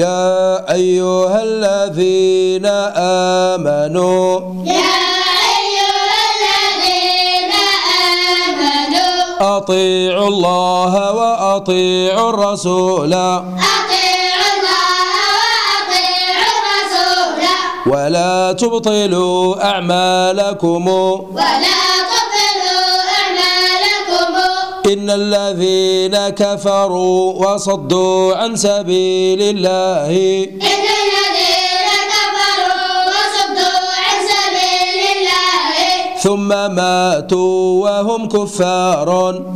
يا أيها الذين آمنوا يا أيها الذين آمنوا أطيعوا الله وأطيعوا الرسول أطيعوا الله وأطيعوا الرسول ولا تبطلوا أعمالكم ولا إن الذين كفروا وصدوا عن سبيل الله. إن الذين كفروا وصدوا عن سبيل الله. ثم ماتوا وهم كفار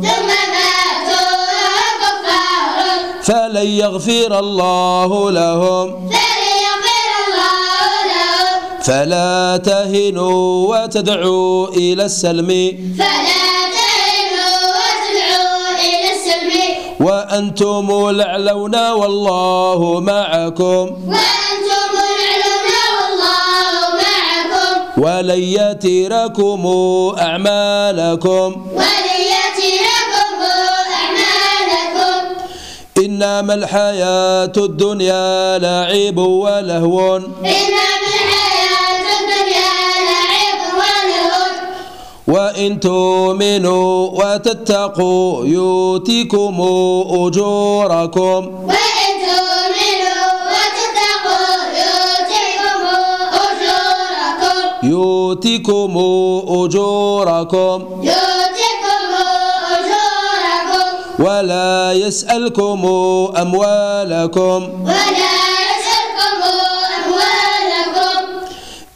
ثم ماتوا وهم كفار فلن يغفر الله لهم. فليغفر الله لهم. فلا تهنوا وتدعوا إلى السلم. فلا وأنتم الأعلون والله معكم. وأنتم العلون والله معكم. ولن يتركم أعمالكم. وليتركم أعمالكم. إنما الحياة الدنيا لعب ولهو. إنما وإن تؤمنوا وتتقوا يؤتكم أجوركم. وإن تؤمنوا وتتقوا يؤتكم أجوركم. يؤتكم أجوركم. يؤتكم أجوركم. ولا يسألكم أموالكم. ولا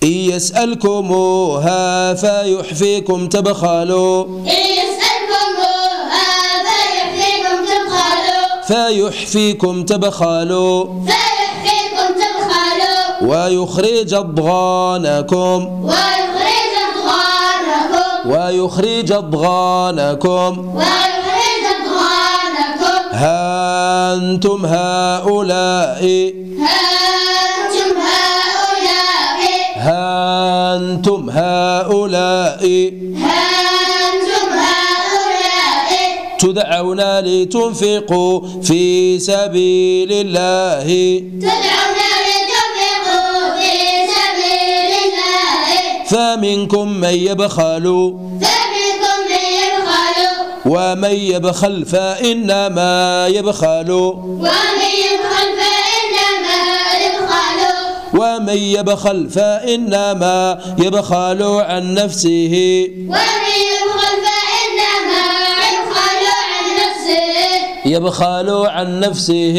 إن يسألكموها فيحفيكم تبخلوا. إن يسألكموها فيحفيكم تبخلوا. فيحفيكم تبخلوا. فيحفيكم تبخلوا. ويخرج أضغانكم. ويخرج أضغانكم. ويخرج أضغانكم. ويخرج أضغانكم. ها أنتم هؤلاء. ها أنتم هؤلاء. أنتم هؤلاء. تدعون لتنفقوا في سبيل الله. تدعون لتنفقوا في سبيل الله. فمنكم من يبخل. فمنكم من يبخل. ومن يبخل فإنما يبخل. ومن ومن يبخل فإنما يبخل عن نفسه. ومن يبخل فإنما يبخل عن نفسه. يبخل عن نفسه.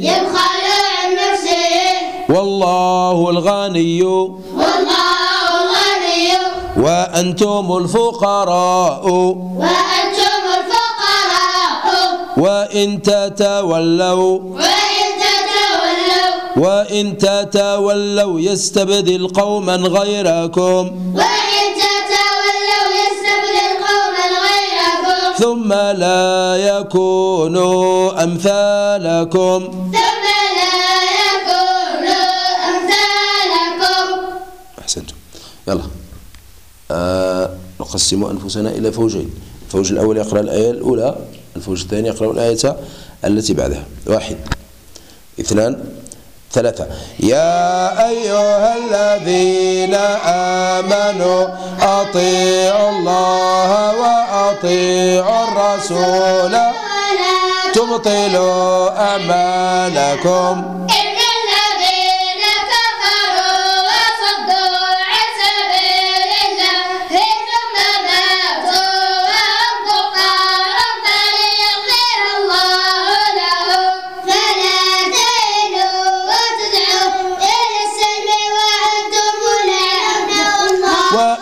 يبخل عن نفسه. والله الغني. والله غني وأنتم الفقراء. وأنتم الفقراء. وإن تتولوا. وإن تتولوا يستبدل قوما غيركم. وإن تتولوا يستبدل قوما غيركم. ثم لا يكونوا أمثالكم. ثم لا يكونوا أمثالكم. أحسنتم. يلا. آه نقسم أنفسنا إلى فوجين. الفوج الأول يقرأ الآية الأولى الفوج الثاني يقرأ الآية التي بعدها. واحد. اثنان. ثلاثة. يا أيها الذين آمنوا أطيعوا الله وأطيعوا الرسول. تبطلوا أعمالكم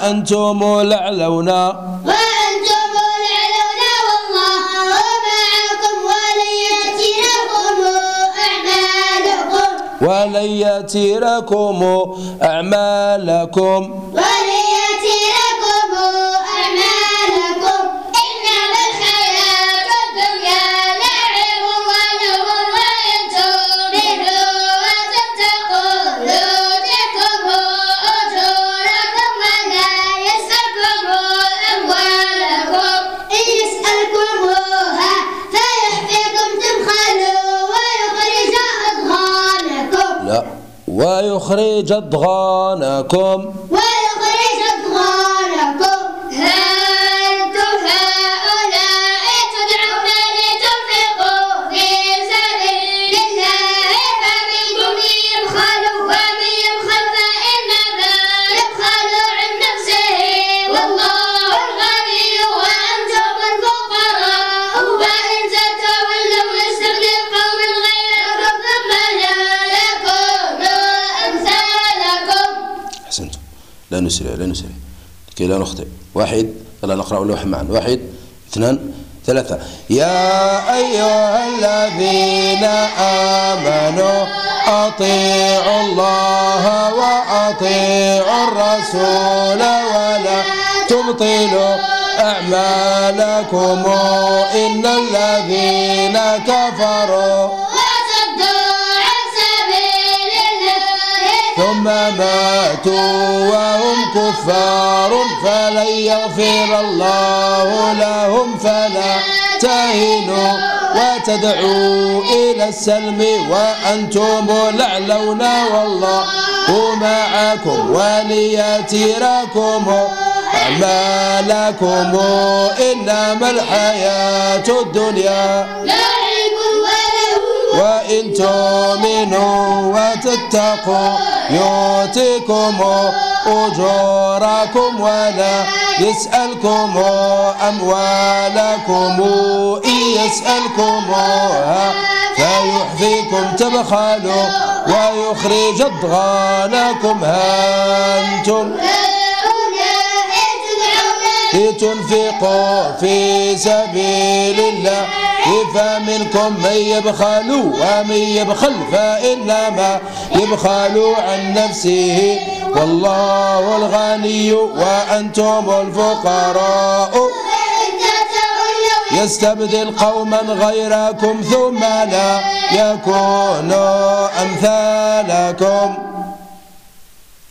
وأنتم الأعلون وأنتم الأعلون والله معكم ولن يأتيكم أعمالكم. ولن أعمالكم. ويخرج أضغانكم. لا نسرع لا نسرع كي لا نخطئ. واحد يلا نقرأ اللوحة معا واحد اثنان ثلاثة. يا أيها الذين آمنوا أطيعوا الله وأطيعوا الرسول ولا تبطلوا أعمالكم. إن الذين كفروا ماتوا وهم كفار فلن يغفر الله لهم فلا تهنوا وتدعوا إلى السلم وأنتم الأعلون والله معكم وليتركم أعمالكم إنما الحياة الدنيا. لعب وإن تؤمنوا وتتقوا يؤتكم أجوركم ولا يسألكم أموالكم إن يسألكموها فيحفيكم تبخلوا ويخرج أضغانكم ها أنتم هؤلاء تدعون لتنفقوا في سبيل الله فمنكم من يبخل ومن يبخل فإنما يبخل عن نفسه. والله الغني وأنتم الفقراء. يستبدل قوما غيركم ثم لا يكونوا أمثالكم.